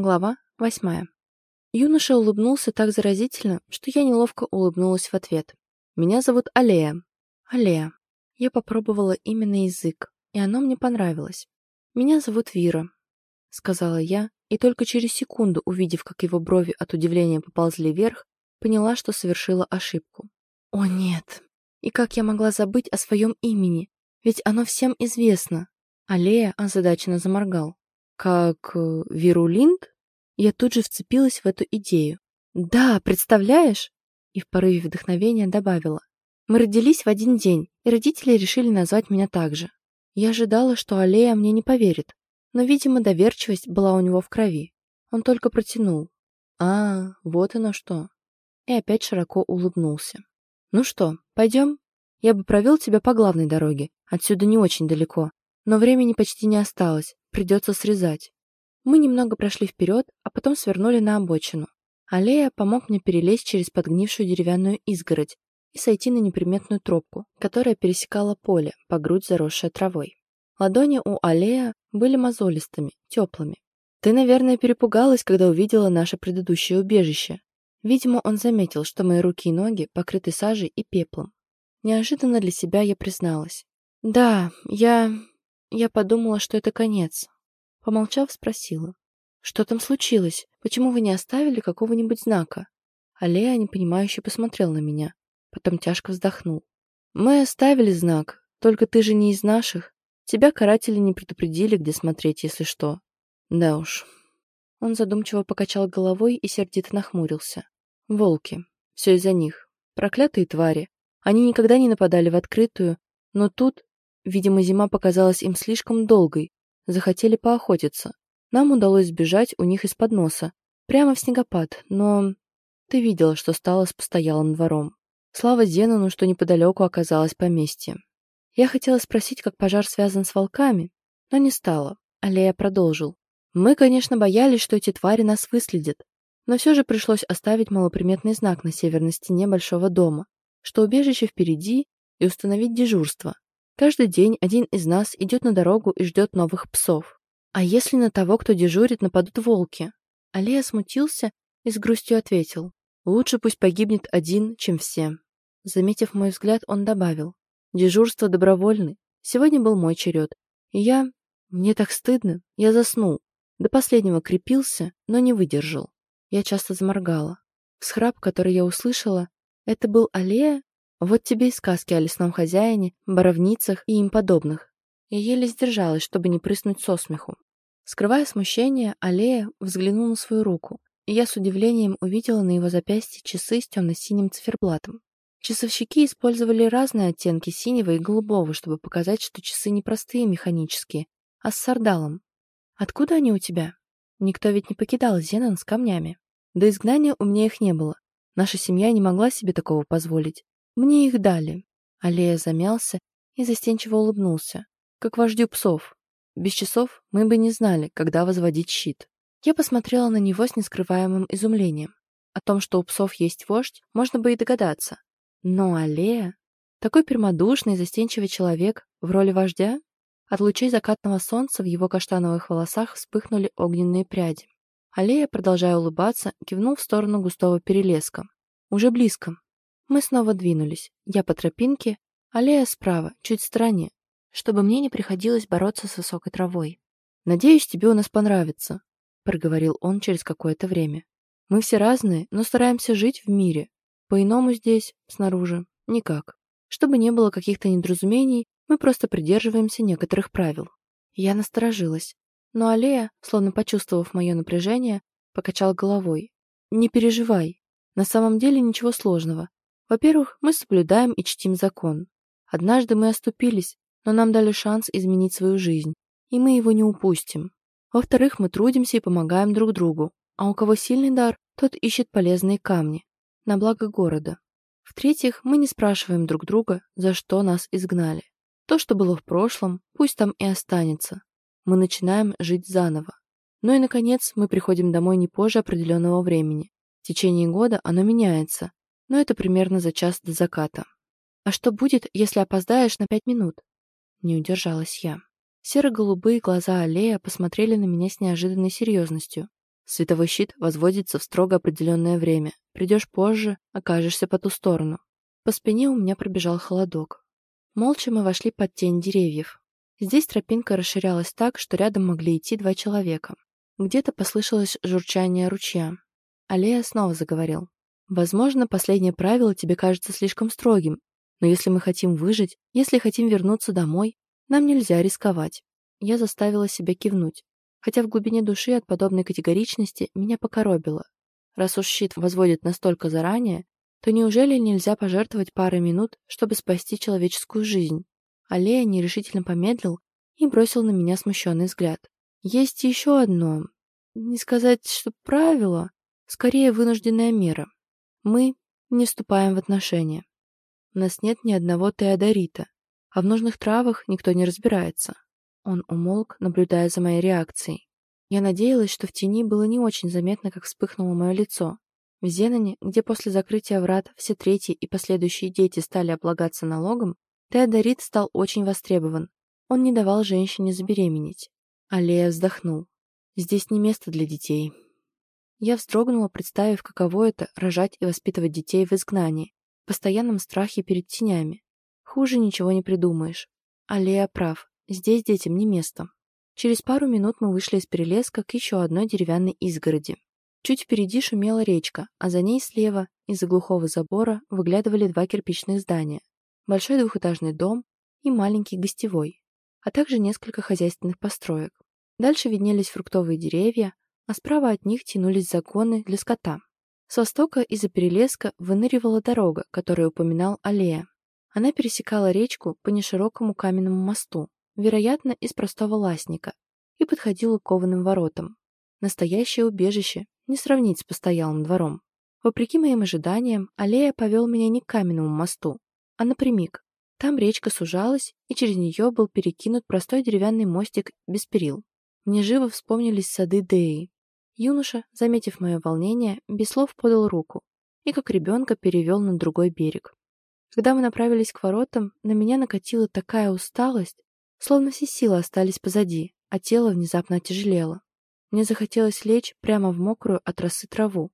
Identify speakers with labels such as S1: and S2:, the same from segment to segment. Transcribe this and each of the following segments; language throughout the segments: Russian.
S1: Глава восьмая. Юноша улыбнулся так заразительно, что я неловко улыбнулась в ответ. «Меня зовут Алея». «Алея». Я попробовала именно язык, и оно мне понравилось. «Меня зовут Вира», — сказала я, и только через секунду, увидев, как его брови от удивления поползли вверх, поняла, что совершила ошибку. «О, нет! И как я могла забыть о своем имени? Ведь оно всем известно!» Алея озадаченно заморгал. «Как э, вирулинт?» Я тут же вцепилась в эту идею. «Да, представляешь?» И в порыве вдохновения добавила. «Мы родились в один день, и родители решили назвать меня так же. Я ожидала, что Алея мне не поверит, но, видимо, доверчивость была у него в крови. Он только протянул. «А, вот оно что!» И опять широко улыбнулся. «Ну что, пойдем? Я бы провел тебя по главной дороге, отсюда не очень далеко, но времени почти не осталось, придется срезать. Мы немного прошли вперед, а потом свернули на обочину. Аллея помог мне перелезть через подгнившую деревянную изгородь и сойти на неприметную тропку, которая пересекала поле, по грудь заросшее травой. Ладони у Аллея были мозолистыми, теплыми. «Ты, наверное, перепугалась, когда увидела наше предыдущее убежище». Видимо, он заметил, что мои руки и ноги покрыты сажей и пеплом. Неожиданно для себя я призналась. «Да, я... Я подумала, что это конец. Помолчав, спросила. Что там случилось? Почему вы не оставили какого-нибудь знака? Алея непонимающе посмотрел на меня. Потом тяжко вздохнул. Мы оставили знак, только ты же не из наших. Тебя каратели не предупредили, где смотреть, если что. Да уж. Он задумчиво покачал головой и сердито нахмурился. Волки. Все из-за них. Проклятые твари. Они никогда не нападали в открытую, но тут Видимо, зима показалась им слишком долгой. Захотели поохотиться. Нам удалось сбежать у них из-под носа. Прямо в снегопад, но... Ты видела, что стало с постоялым двором. Слава Зенону, что неподалеку оказалось поместье. Я хотела спросить, как пожар связан с волками, но не стала. Аллея продолжил. Мы, конечно, боялись, что эти твари нас выследят, но все же пришлось оставить малоприметный знак на северной стене большого дома, что убежище впереди, и установить дежурство. Каждый день один из нас идет на дорогу и ждет новых псов. А если на того, кто дежурит, нападут волки? Алия смутился и с грустью ответил. Лучше пусть погибнет один, чем все. Заметив мой взгляд, он добавил. Дежурство добровольный. Сегодня был мой черед. И я... Мне так стыдно. Я заснул. До последнего крепился, но не выдержал. Я часто заморгала. Всхрап, который я услышала, это был Аллея вот тебе и сказки о лесном хозяине, боровницах и им подобных. Я еле сдержалась, чтобы не прыснуть со смеху. Скрывая смущение, Аллея взглянул на свою руку, и я с удивлением увидела на его запястье часы с темно-синим циферблатом. Часовщики использовали разные оттенки синего и голубого, чтобы показать, что часы не простые механические, а с сардалом. «Откуда они у тебя?» Никто ведь не покидал Зенон с камнями. До изгнания у меня их не было. Наша семья не могла себе такого позволить. Мне их дали. Аллея замялся и застенчиво улыбнулся. Как вождю псов. Без часов мы бы не знали, когда возводить щит. Я посмотрела на него с нескрываемым изумлением. О том, что у псов есть вождь, можно бы и догадаться. Но Аллея... Такой прямодушный, застенчивый человек в роли вождя? От лучей закатного солнца в его каштановых волосах вспыхнули огненные пряди. Аллея, продолжая улыбаться, кивнул в сторону густого перелеска. Уже близко, мы снова двинулись. Я по тропинке, аллея справа, чуть в стороне, чтобы мне не приходилось бороться с высокой травой. «Надеюсь, тебе у нас понравится», — проговорил он через какое-то время. «Мы все разные, но стараемся жить в мире. По-иному здесь, снаружи, никак. Чтобы не было каких-то недоразумений, мы просто придерживаемся некоторых правил». Я насторожилась, но Аллея, словно почувствовав мое напряжение, покачал головой. «Не переживай. На самом деле ничего сложного. Во-первых, мы соблюдаем и чтим закон. Однажды мы оступились, но нам дали шанс изменить свою жизнь, и мы его не упустим. Во-вторых, мы трудимся и помогаем друг другу, а у кого сильный дар, тот ищет полезные камни, на благо города. В-третьих, мы не спрашиваем друг друга, за что нас изгнали. То, что было в прошлом, пусть там и останется. Мы начинаем жить заново. Ну и, наконец, мы приходим домой не позже определенного времени. В течение года оно меняется, но это примерно за час до заката. А что будет, если опоздаешь на пять минут? Не удержалась я. Серо-голубые глаза Аллея посмотрели на меня с неожиданной серьезностью. Световой щит возводится в строго определенное время. Придешь позже, окажешься по ту сторону. По спине у меня пробежал холодок. Молча мы вошли под тень деревьев. Здесь тропинка расширялась так, что рядом могли идти два человека. Где-то послышалось журчание ручья. Алея снова заговорил. «Возможно, последнее правило тебе кажется слишком строгим, но если мы хотим выжить, если хотим вернуться домой, нам нельзя рисковать». Я заставила себя кивнуть, хотя в глубине души от подобной категоричности меня покоробило. Раз уж щит возводит настолько заранее, то неужели нельзя пожертвовать парой минут, чтобы спасти человеческую жизнь? Аллея нерешительно помедлил и бросил на меня смущенный взгляд. Есть еще одно, не сказать, что правило, скорее вынужденная мера. Мы не вступаем в отношения. У нас нет ни одного теодорита, а в нужных травах никто не разбирается. Он умолк, наблюдая за моей реакцией. Я надеялась, что в тени было не очень заметно, как вспыхнуло мое лицо. В Зеноне, где после закрытия врат все третьи и последующие дети стали облагаться налогом, Теодорит стал очень востребован. Он не давал женщине забеременеть. Аллея вздохнул. «Здесь не место для детей». Я вздрогнула, представив, каково это — рожать и воспитывать детей в изгнании, в постоянном страхе перед тенями. Хуже ничего не придумаешь. Аллея прав. Здесь детям не место. Через пару минут мы вышли из перелеска к еще одной деревянной изгороди. Чуть впереди шумела речка, а за ней слева, из-за глухого забора, выглядывали два кирпичных здания. Большой двухэтажный дом и маленький гостевой а также несколько хозяйственных построек. Дальше виднелись фруктовые деревья, а справа от них тянулись загоны для скота. С востока из-за перелеска выныривала дорога, которую упоминал Аллея. Она пересекала речку по неширокому каменному мосту, вероятно, из простого ластника, и подходила к кованым воротам. Настоящее убежище не сравнить с постоялым двором. Вопреки моим ожиданиям, Аллея повел меня не к каменному мосту, а напрямик, там речка сужалась, и через нее был перекинут простой деревянный мостик без перил. Мне живо вспомнились сады Деи. Юноша, заметив мое волнение, без слов подал руку и как ребенка перевел на другой берег. Когда мы направились к воротам, на меня накатила такая усталость, словно все силы остались позади, а тело внезапно отяжелело. Мне захотелось лечь прямо в мокрую от росы траву.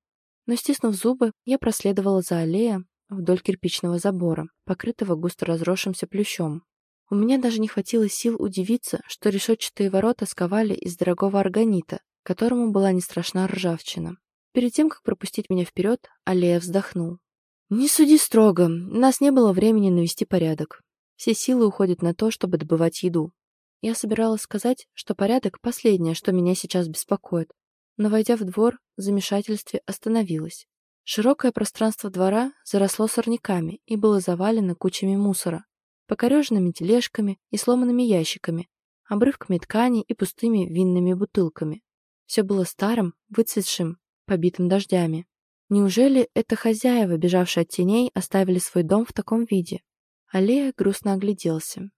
S1: Но, стиснув зубы, я проследовала за аллеем, вдоль кирпичного забора, покрытого густо разросшимся плющом. У меня даже не хватило сил удивиться, что решетчатые ворота сковали из дорогого органита, которому была не страшна ржавчина. Перед тем, как пропустить меня вперед, Аллея вздохнул. «Не суди строго, нас не было времени навести порядок. Все силы уходят на то, чтобы добывать еду. Я собиралась сказать, что порядок — последнее, что меня сейчас беспокоит, но, войдя в двор, в замешательстве остановилась. Широкое пространство двора заросло сорняками и было завалено кучами мусора, покореженными тележками и сломанными ящиками, обрывками ткани и пустыми винными бутылками. Все было старым, выцветшим, побитым дождями. Неужели это хозяева, бежавшие от теней, оставили свой дом в таком виде? Аллея грустно огляделся.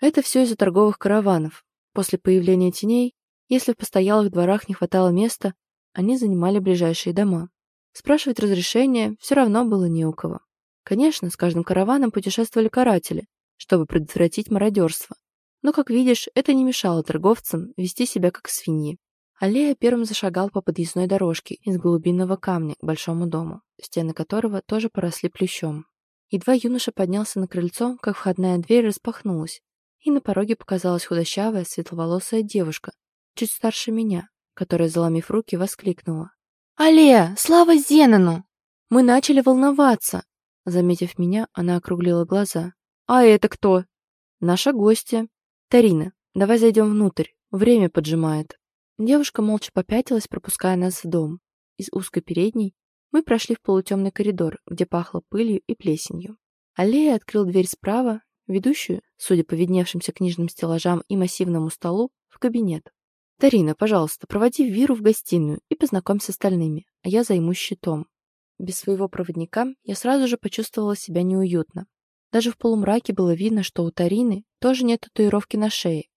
S1: Это все из-за торговых караванов. После появления теней, если в постоялых дворах не хватало места, они занимали ближайшие дома. Спрашивать разрешения все равно было не у кого. Конечно, с каждым караваном путешествовали каратели, чтобы предотвратить мародерство. Но, как видишь, это не мешало торговцам вести себя как свиньи. Аллея первым зашагал по подъездной дорожке из голубиного камня к большому дому, стены которого тоже поросли плющом. Едва юноша поднялся на крыльцо, как входная дверь распахнулась, и на пороге показалась худощавая, светловолосая девушка, чуть старше меня, которая, заломив руки, воскликнула. «Алле, слава Зенону!» Мы начали волноваться. Заметив меня, она округлила глаза. «А это кто?» «Наша гостья. Тарина, давай зайдем внутрь. Время поджимает». Девушка молча попятилась, пропуская нас в дом. Из узкой передней мы прошли в полутемный коридор, где пахло пылью и плесенью. Аллея открыл дверь справа, ведущую, судя по видневшимся книжным стеллажам и массивному столу, в кабинет. «Тарина, пожалуйста, проводи Виру в гостиную и познакомь с остальными, а я займусь щитом». Без своего проводника я сразу же почувствовала себя неуютно. Даже в полумраке было видно, что у Тарины тоже нет татуировки на шее.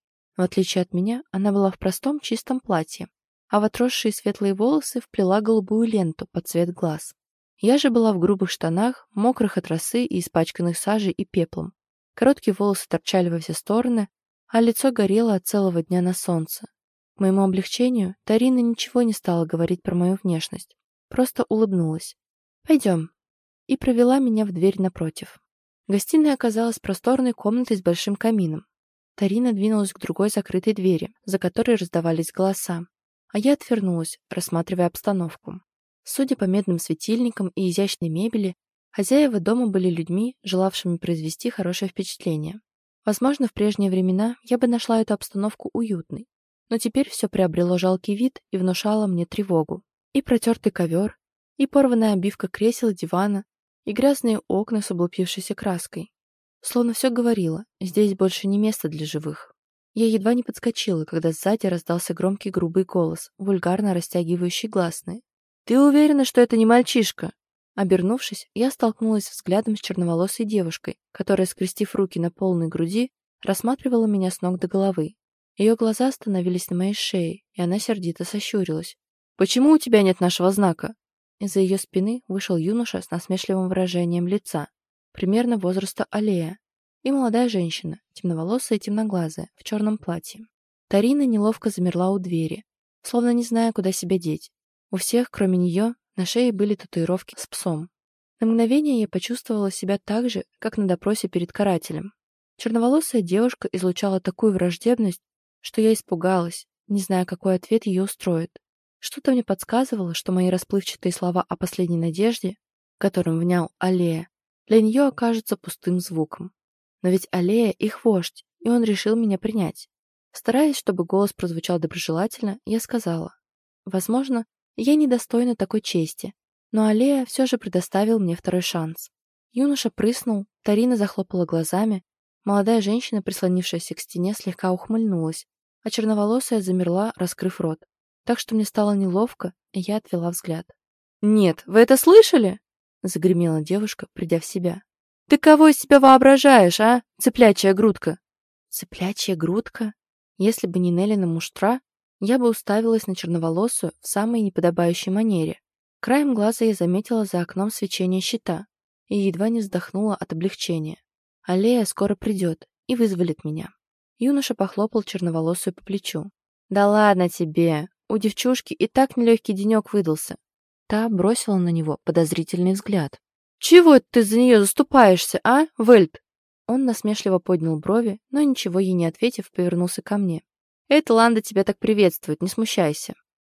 S1: В отличие от меня, она была в простом чистом платье, а в отросшие светлые волосы вплела голубую ленту под цвет глаз. Я же была в грубых штанах, мокрых от росы и испачканных сажей и пеплом. Короткие волосы торчали во все стороны, а лицо горело от целого дня на солнце. моему облегчению Тарина ничего не стала говорить про мою внешность, просто улыбнулась. «Пойдем», и провела меня в дверь напротив. Гостиная оказалась просторной комнатой с большим камином. Тарина двинулась к другой закрытой двери, за которой раздавались голоса, а я отвернулась, рассматривая обстановку. Судя по медным светильникам и изящной мебели, хозяева дома были людьми, желавшими произвести хорошее впечатление. Возможно, в прежние времена я бы нашла эту обстановку уютной, но теперь все приобрело жалкий вид и внушало мне тревогу. И протертый ковер, и порванная обивка кресел и дивана, и грязные окна с облупившейся краской. Словно все говорило, здесь больше не место для живых. Я едва не подскочила, когда сзади раздался громкий грубый голос, вульгарно растягивающий гласные. «Ты уверена, что это не мальчишка?» Обернувшись, я столкнулась взглядом с черноволосой девушкой, которая, скрестив руки на полной груди, рассматривала меня с ног до головы. Ее глаза остановились на моей шее, и она сердито сощурилась. «Почему у тебя нет нашего знака?» Из-за ее спины вышел юноша с насмешливым выражением лица, примерно возраста Аллея, и молодая женщина, темноволосая и темноглазая, в черном платье. Тарина неловко замерла у двери, словно не зная, куда себя деть. У всех, кроме нее, на шее были татуировки с псом. На мгновение я почувствовала себя так же, как на допросе перед карателем. Черноволосая девушка излучала такую враждебность, что я испугалась, не зная, какой ответ ее устроит. Что-то мне подсказывало, что мои расплывчатые слова о последней надежде, которым внял Аллея, для нее окажутся пустым звуком. Но ведь Аллея их вождь, и он решил меня принять. Стараясь, чтобы голос прозвучал доброжелательно, я сказала, «Возможно, я недостойна такой чести, но Аллея все же предоставил мне второй шанс. Юноша прыснул, Тарина захлопала глазами, молодая женщина, прислонившаяся к стене, слегка ухмыльнулась, а черноволосая замерла, раскрыв рот. Так что мне стало неловко, и я отвела взгляд. «Нет, вы это слышали?» — загремела девушка, придя в себя. «Ты кого из себя воображаешь, а, цыплячья грудка?» «Цыплячья грудка?» Если бы не Неллина муштра, я бы уставилась на черноволосую в самой неподобающей манере. Краем глаза я заметила за окном свечение щита и едва не вздохнула от облегчения. Аллея скоро придет и вызволит меня. Юноша похлопал черноволосую по плечу. «Да ладно тебе! У девчушки и так нелегкий денек выдался». Та бросила на него подозрительный взгляд. «Чего ты за нее заступаешься, а, Вельт?» Он насмешливо поднял брови, но ничего ей не ответив, повернулся ко мне. Это Ланда тебя так приветствует, не смущайся.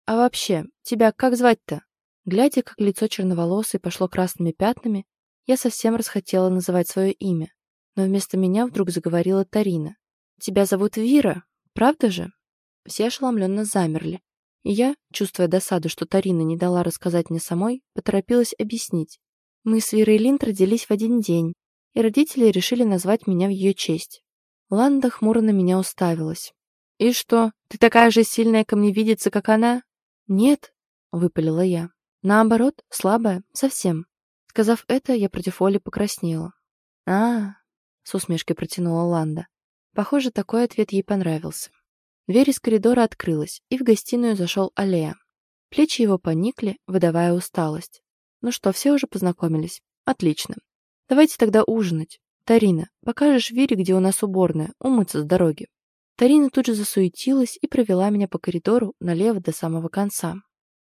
S1: А вообще, тебя как звать-то? Глядя, как лицо черноволосой пошло красными пятнами, я совсем расхотела называть свое имя. Но вместо меня вдруг заговорила Тарина. «Тебя зовут Вира, правда же?» Все ошеломленно замерли. Я, чувствуя досаду, что Тарина не дала рассказать мне самой, поторопилась объяснить. Мы с Вирой Линд родились в один день, и родители решили назвать меня в ее честь. Ланда хмуро на меня уставилась. «И что, ты такая же сильная ко мне видится, как она?» «Нет», — выпалила я. «Наоборот, слабая, совсем». Сказав это, я против воли покраснела. а, с усмешкой протянула Ланда. Похоже, такой ответ ей понравился. Дверь из коридора открылась, и в гостиную зашел Алея. Плечи его поникли, выдавая усталость. «Ну что, все уже познакомились? Отлично. Давайте тогда ужинать. Тарина, покажешь Вере, где у нас уборная, умыться с дороги». Тарина тут же засуетилась и провела меня по коридору налево до самого конца.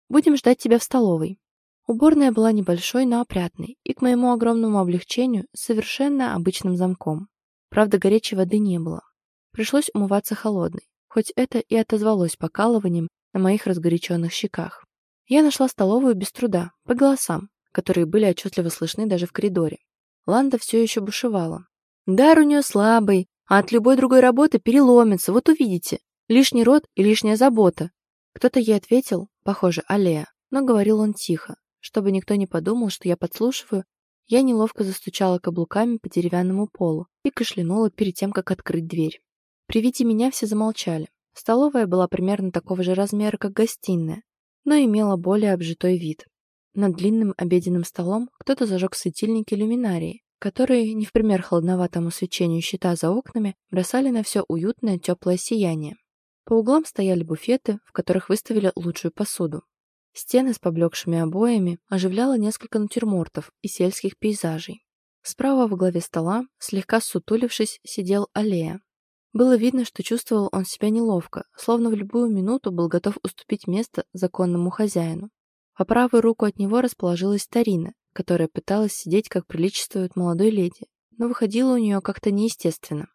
S1: «Будем ждать тебя в столовой». Уборная была небольшой, но опрятной, и, к моему огромному облегчению, совершенно обычным замком. Правда, горячей воды не было. Пришлось умываться холодной, хоть это и отозвалось покалыванием на моих разгоряченных щеках. Я нашла столовую без труда, по голосам, которые были отчетливо слышны даже в коридоре. Ланда все еще бушевала. «Дар у нее слабый, а от любой другой работы переломится, вот увидите. Лишний род и лишняя забота. Кто-то ей ответил, похоже, Аллея, но говорил он тихо. Чтобы никто не подумал, что я подслушиваю, я неловко застучала каблуками по деревянному полу и кашлянула перед тем, как открыть дверь. При виде меня все замолчали. Столовая была примерно такого же размера, как гостиная, но имела более обжитой вид. Над длинным обеденным столом кто-то зажег светильники люминарии, которые, не в пример холодноватому свечению щита за окнами, бросали на все уютное теплое сияние. По углам стояли буфеты, в которых выставили лучшую посуду. Стены с поблекшими обоями оживляло несколько натюрмортов и сельских пейзажей. Справа во главе стола, слегка сутулившись, сидел Аллея. Было видно, что чувствовал он себя неловко, словно в любую минуту был готов уступить место законному хозяину. По правую руку от него расположилась Тарина, которая пыталась сидеть, как приличествует молодой леди, но выходило у нее как-то неестественно.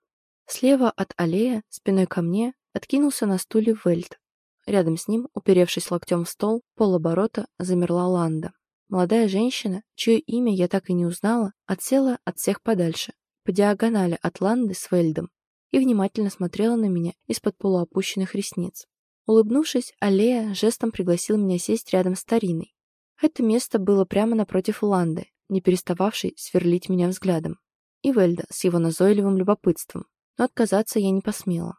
S1: Слева от аллея, спиной ко мне, откинулся на стуле Вельт. Рядом с ним, уперевшись локтем в стол, полоборота замерла Ланда. Молодая женщина, чье имя я так и не узнала, отсела от всех подальше, по диагонали от Ланды с Вельдом, и внимательно смотрела на меня из-под полуопущенных ресниц. Улыбнувшись, Аллея жестом пригласил меня сесть рядом с Тариной. Это место было прямо напротив Ланды, не перестававшей сверлить меня взглядом, и Вельда с его назойливым любопытством, но отказаться я не посмела.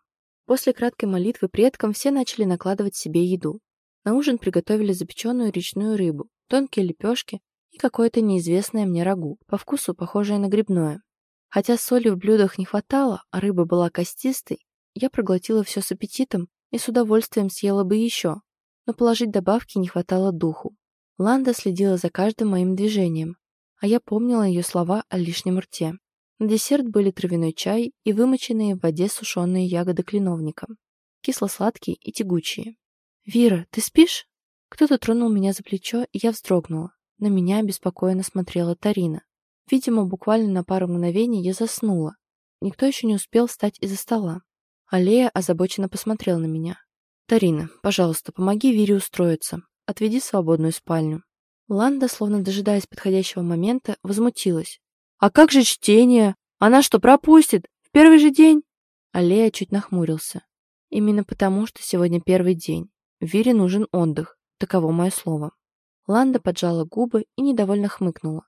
S1: После краткой молитвы предкам все начали накладывать себе еду. На ужин приготовили запеченную речную рыбу, тонкие лепешки и какое-то неизвестное мне рагу, по вкусу похожее на грибное. Хотя соли в блюдах не хватало, а рыба была костистой, я проглотила все с аппетитом и с удовольствием съела бы еще, но положить добавки не хватало духу. Ланда следила за каждым моим движением, а я помнила ее слова о лишнем рте. На десерт были травяной чай и вымоченные в воде сушеные ягоды кленовника. Кисло-сладкие и тягучие. «Вира, ты спишь?» Кто-то тронул меня за плечо, и я вздрогнула. На меня беспокойно смотрела Тарина. Видимо, буквально на пару мгновений я заснула. Никто еще не успел встать из-за стола. Аллея озабоченно посмотрел на меня. «Тарина, пожалуйста, помоги Вире устроиться. Отведи свободную спальню». Ланда, словно дожидаясь подходящего момента, возмутилась. «А как же чтение? Она что, пропустит? В первый же день?» Аллея чуть нахмурился. «Именно потому, что сегодня первый день. Вере нужен отдых. Таково мое слово». Ланда поджала губы и недовольно хмыкнула.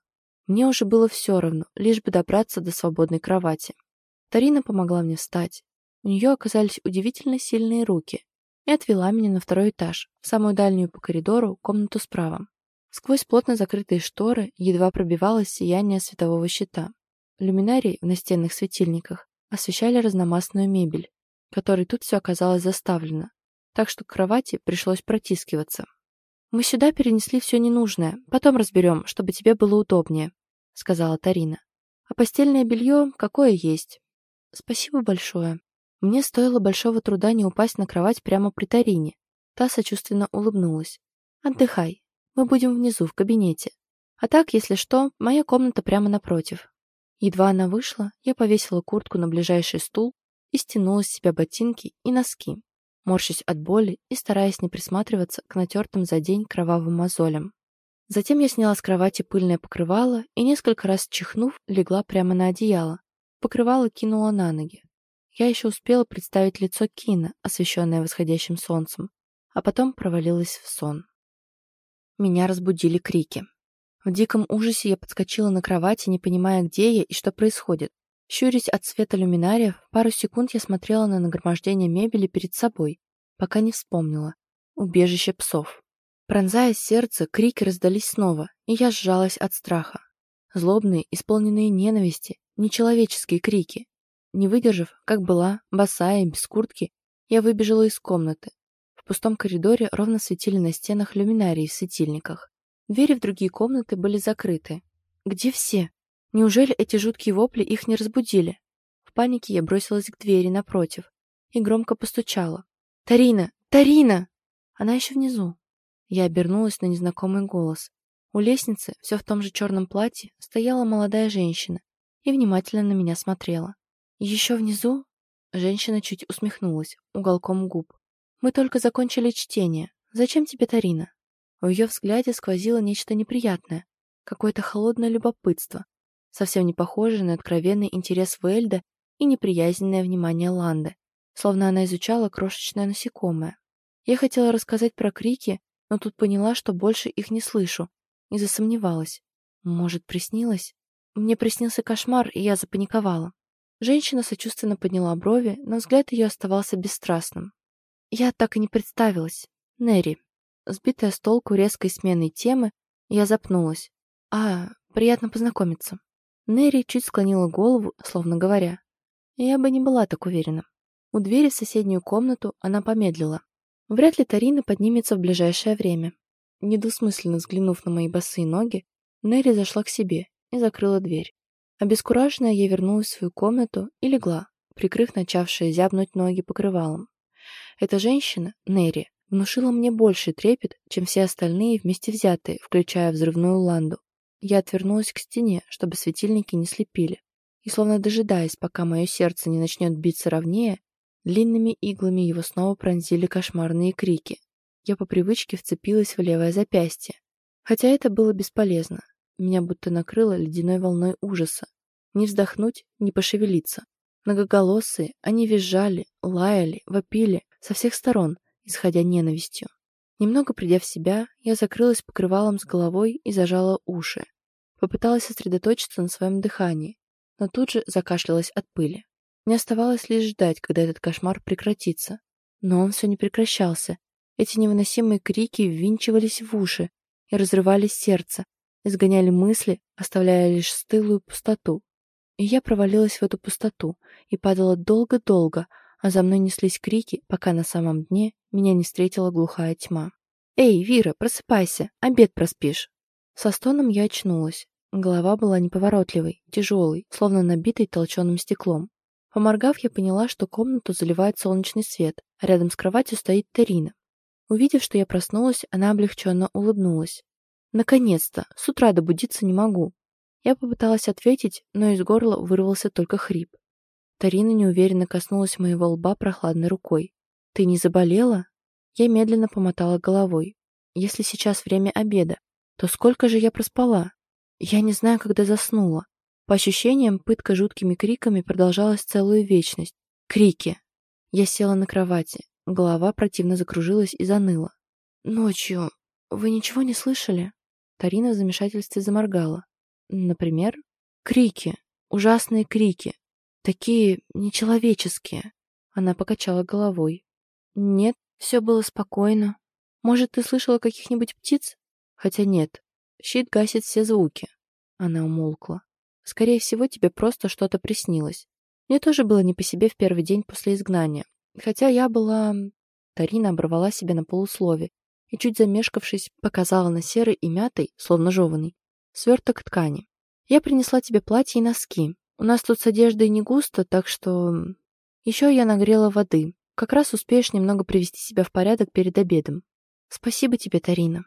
S1: Мне уже было все равно, лишь бы добраться до свободной кровати. Тарина помогла мне встать. У нее оказались удивительно сильные руки и отвела меня на второй этаж, в самую дальнюю по коридору, комнату справа. Сквозь плотно закрытые шторы едва пробивалось сияние светового щита. Люминарии в настенных светильниках освещали разномастную мебель, которой тут все оказалось заставлено, так что к кровати пришлось протискиваться. «Мы сюда перенесли все ненужное, потом разберем, чтобы тебе было удобнее», — сказала Тарина. «А постельное белье какое есть?» «Спасибо большое. Мне стоило большого труда не упасть на кровать прямо при Тарине». Та сочувственно улыбнулась. «Отдыхай, мы будем внизу, в кабинете. А так, если что, моя комната прямо напротив. Едва она вышла, я повесила куртку на ближайший стул и стянула с себя ботинки и носки, морщась от боли и стараясь не присматриваться к натертым за день кровавым мозолям. Затем я сняла с кровати пыльное покрывало и, несколько раз чихнув, легла прямо на одеяло. Покрывало кинула на ноги. Я еще успела представить лицо Кина, освещенное восходящим солнцем, а потом провалилась в сон. Меня разбудили крики. В диком ужасе я подскочила на кровати, не понимая, где я и что происходит. Щурясь от света люминариев, пару секунд я смотрела на нагромождение мебели перед собой, пока не вспомнила. Убежище псов. Пронзая сердце, крики раздались снова, и я сжалась от страха. Злобные, исполненные ненависти, нечеловеческие крики. Не выдержав, как была, босая, без куртки, я выбежала из комнаты, пустом коридоре ровно светили на стенах люминарии в светильниках. Двери в другие комнаты были закрыты. Где все? Неужели эти жуткие вопли их не разбудили? В панике я бросилась к двери напротив и громко постучала. «Тарина! Тарина!» Она еще внизу. Я обернулась на незнакомый голос. У лестницы, все в том же черном платье, стояла молодая женщина и внимательно на меня смотрела. «Еще внизу?» Женщина чуть усмехнулась, уголком губ. Мы только закончили чтение. Зачем тебе Тарина?» В ее взгляде сквозило нечто неприятное, какое-то холодное любопытство, совсем не похожее на откровенный интерес Вельда и неприязненное внимание Ланды, словно она изучала крошечное насекомое. Я хотела рассказать про крики, но тут поняла, что больше их не слышу, и засомневалась. Может, приснилось? Мне приснился кошмар, и я запаниковала. Женщина сочувственно подняла брови, но взгляд ее оставался бесстрастным. Я так и не представилась. Нерри. Сбитая с толку резкой сменой темы, я запнулась. А, приятно познакомиться. Нерри чуть склонила голову, словно говоря. Я бы не была так уверена. У двери в соседнюю комнату она помедлила. Вряд ли Тарина поднимется в ближайшее время. Недвусмысленно взглянув на мои босые ноги, Нерри зашла к себе и закрыла дверь. Обескураженная я вернулась в свою комнату и легла, прикрыв начавшие зябнуть ноги покрывалом. Эта женщина, Нерри, внушила мне больше трепет, чем все остальные вместе взятые, включая взрывную ланду. Я отвернулась к стене, чтобы светильники не слепили, и, словно дожидаясь, пока мое сердце не начнет биться ровнее, длинными иглами его снова пронзили кошмарные крики. Я по привычке вцепилась в левое запястье. Хотя это было бесполезно. Меня будто накрыло ледяной волной ужаса. Не вздохнуть, не пошевелиться. Многоголосые, они визжали, лаяли, вопили со всех сторон, исходя ненавистью. Немного придя в себя, я закрылась покрывалом с головой и зажала уши. Попыталась сосредоточиться на своем дыхании, но тут же закашлялась от пыли. Мне оставалось лишь ждать, когда этот кошмар прекратится. Но он все не прекращался. Эти невыносимые крики ввинчивались в уши и разрывали сердце, изгоняли мысли, оставляя лишь стылую пустоту. И я провалилась в эту пустоту и падала долго-долго, а за мной неслись крики, пока на самом дне меня не встретила глухая тьма. «Эй, Вира, просыпайся, обед проспишь!» Со стоном я очнулась. Голова была неповоротливой, тяжелой, словно набитой толченым стеклом. Поморгав, я поняла, что комнату заливает солнечный свет, а рядом с кроватью стоит Терина. Увидев, что я проснулась, она облегченно улыбнулась. «Наконец-то! С утра добудиться не могу!» Я попыталась ответить, но из горла вырвался только хрип. Тарина неуверенно коснулась моего лба прохладной рукой. «Ты не заболела?» Я медленно помотала головой. «Если сейчас время обеда, то сколько же я проспала?» Я не знаю, когда заснула. По ощущениям, пытка жуткими криками продолжалась целую вечность. Крики. Я села на кровати. Голова противно закружилась и заныла. «Ночью вы ничего не слышали?» Тарина в замешательстве заморгала. «Например?» «Крики. Ужасные крики. Такие нечеловеческие. Она покачала головой. Нет, все было спокойно. Может, ты слышала каких-нибудь птиц? Хотя нет. Щит гасит все звуки. Она умолкла. Скорее всего, тебе просто что-то приснилось. Мне тоже было не по себе в первый день после изгнания. Хотя я была... Тарина оборвала себя на полуслове и, чуть замешкавшись, показала на серый и мятый, словно жеванный, сверток ткани. Я принесла тебе платье и носки. У нас тут с одеждой не густо, так что... Еще я нагрела воды. Как раз успеешь немного привести себя в порядок перед обедом. Спасибо тебе, Тарина.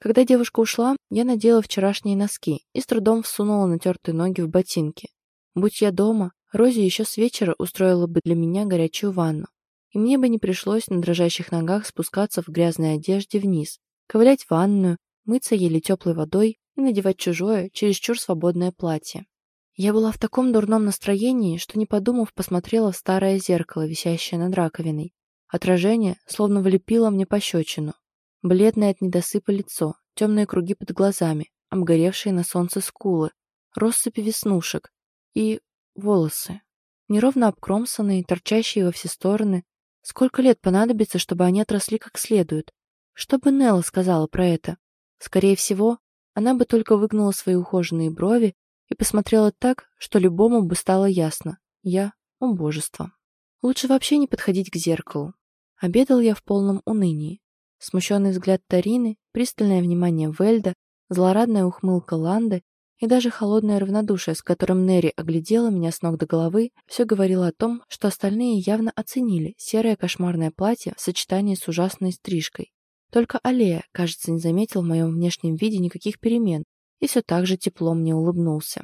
S1: Когда девушка ушла, я надела вчерашние носки и с трудом всунула натертые ноги в ботинки. Будь я дома, Рози еще с вечера устроила бы для меня горячую ванну. И мне бы не пришлось на дрожащих ногах спускаться в грязной одежде вниз, ковылять в ванную, мыться еле теплой водой и надевать чужое, чересчур свободное платье. Я была в таком дурном настроении, что, не подумав, посмотрела в старое зеркало, висящее над раковиной. Отражение словно влепило мне пощечину. Бледное от недосыпа лицо, темные круги под глазами, обгоревшие на солнце скулы, россыпи веснушек и волосы. Неровно обкромсанные, торчащие во все стороны. Сколько лет понадобится, чтобы они отросли как следует? Что бы Нелла сказала про это? Скорее всего, она бы только выгнула свои ухоженные брови и посмотрела так, что любому бы стало ясно. Я — убожество. Лучше вообще не подходить к зеркалу. Обедал я в полном унынии. Смущенный взгляд Тарины, пристальное внимание Вельда, злорадная ухмылка Ланды и даже холодное равнодушие, с которым Нерри оглядела меня с ног до головы, все говорило о том, что остальные явно оценили серое кошмарное платье в сочетании с ужасной стрижкой. Только Аллея, кажется, не заметил в моем внешнем виде никаких перемен, и все так же тепло мне улыбнулся.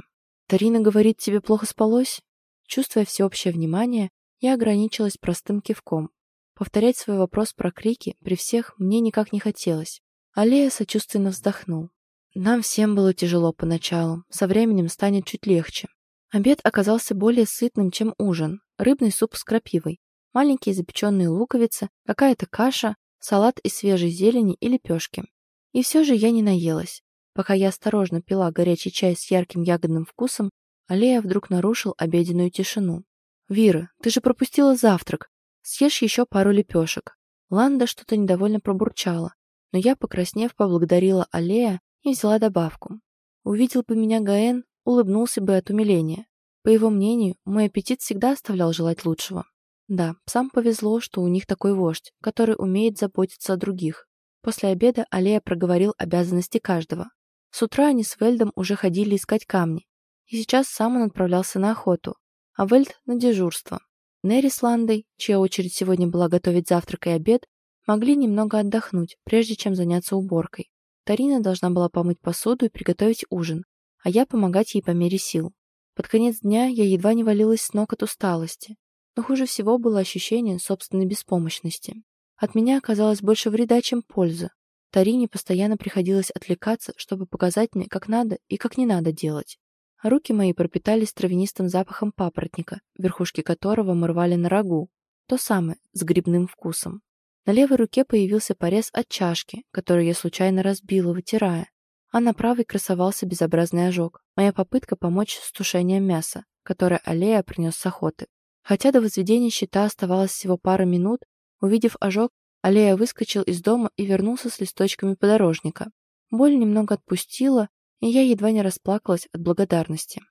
S1: «Тарина говорит, тебе плохо спалось?» Чувствуя всеобщее внимание, я ограничилась простым кивком. Повторять свой вопрос про крики при всех мне никак не хотелось. Аллея сочувственно вздохнул. Нам всем было тяжело поначалу, со временем станет чуть легче. Обед оказался более сытным, чем ужин. Рыбный суп с крапивой, маленькие запеченные луковицы, какая-то каша, салат из свежей зелени и лепешки. И все же я не наелась. Пока я осторожно пила горячий чай с ярким ягодным вкусом, Аллея вдруг нарушил обеденную тишину. «Вира, ты же пропустила завтрак. Съешь еще пару лепешек». Ланда что-то недовольно пробурчала, но я, покраснев, поблагодарила Аллея и взяла добавку. Увидел бы меня Гаэн, улыбнулся бы от умиления. По его мнению, мой аппетит всегда оставлял желать лучшего. Да, сам повезло, что у них такой вождь, который умеет заботиться о других. После обеда Аллея проговорил обязанности каждого. С утра они с Вельдом уже ходили искать камни, и сейчас сам он отправлялся на охоту, а Вельд — на дежурство. Нерри с Ландой, чья очередь сегодня была готовить завтрак и обед, могли немного отдохнуть, прежде чем заняться уборкой. Тарина должна была помыть посуду и приготовить ужин, а я помогать ей по мере сил. Под конец дня я едва не валилась с ног от усталости, но хуже всего было ощущение собственной беспомощности. От меня оказалось больше вреда, чем пользы. Тарине постоянно приходилось отвлекаться, чтобы показать мне, как надо и как не надо делать. Руки мои пропитались травянистым запахом папоротника, верхушки которого мы рвали на рагу, то самое, с грибным вкусом. На левой руке появился порез от чашки, которую я случайно разбила, вытирая, а на правой красовался безобразный ожог, моя попытка помочь с тушением мяса, которое Аллея принес с охоты. Хотя до возведения щита оставалось всего пара минут, увидев ожог, Аллея выскочил из дома и вернулся с листочками подорожника. Боль немного отпустила, и я едва не расплакалась от благодарности.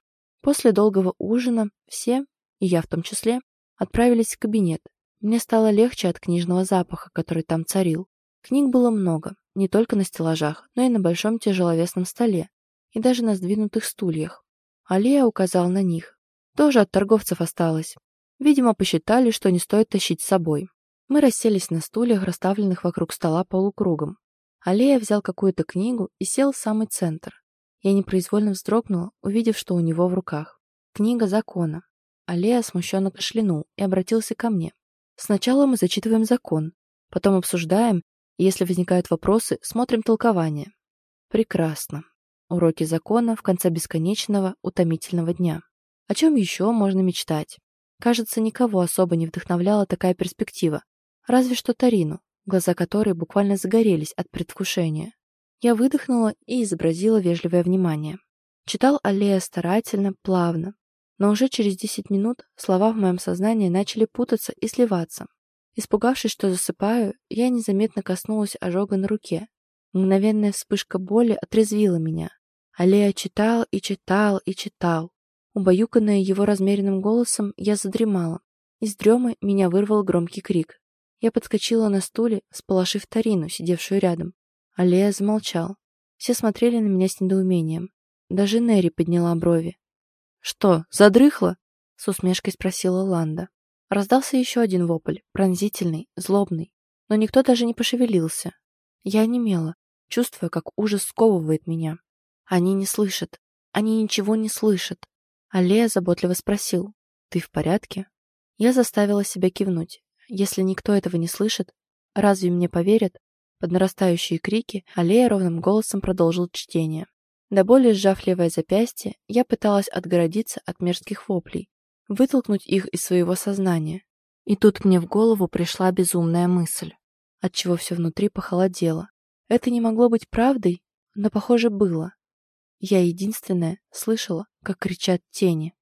S1: После долгого ужина все, и я в том числе, отправились в кабинет. Мне стало легче от книжного запаха, который там царил. Книг было много, не только на стеллажах, но и на большом тяжеловесном столе, и даже на сдвинутых стульях. Алия указал на них. Тоже от торговцев осталось. Видимо, посчитали, что не стоит тащить с собой. Мы расселись на стульях, расставленных вокруг стола полукругом. Алия взял какую-то книгу и сел в самый центр. Я непроизвольно вздрогнула, увидев, что у него в руках. Книга закона. Алия смущенно кашлянул и обратился ко мне. Сначала мы зачитываем закон, потом обсуждаем, и если возникают вопросы, смотрим толкование. Прекрасно. Уроки закона в конце бесконечного, утомительного дня. О чем еще можно мечтать? Кажется, никого особо не вдохновляла такая перспектива, Разве что Тарину, глаза которой буквально загорелись от предвкушения. Я выдохнула и изобразила вежливое внимание. Читал Аллея старательно, плавно, но уже через 10 минут слова в моем сознании начали путаться и сливаться. Испугавшись, что засыпаю, я незаметно коснулась ожога на руке. Мгновенная вспышка боли отрезвила меня. Аллея читал и читал и читал. Убаюканная его размеренным голосом, я задремала. Из дремы меня вырвал громкий крик. Я подскочила на стуле, сполошив Тарину, сидевшую рядом. Аллея замолчал. Все смотрели на меня с недоумением. Даже Нерри подняла брови. «Что, задрыхла?» — с усмешкой спросила Ланда. Раздался еще один вопль, пронзительный, злобный. Но никто даже не пошевелился. Я онемела, чувствуя, как ужас сковывает меня. Они не слышат. Они ничего не слышат. Аллея заботливо спросил. «Ты в порядке?» Я заставила себя кивнуть. Если никто этого не слышит, разве мне поверят? Под нарастающие крики Аллея ровным голосом продолжил чтение. До боли сжав левое запястье, я пыталась отгородиться от мерзких воплей, вытолкнуть их из своего сознания. И тут мне в голову пришла безумная мысль, отчего все внутри похолодело. Это не могло быть правдой, но, похоже, было. Я единственная слышала, как кричат тени.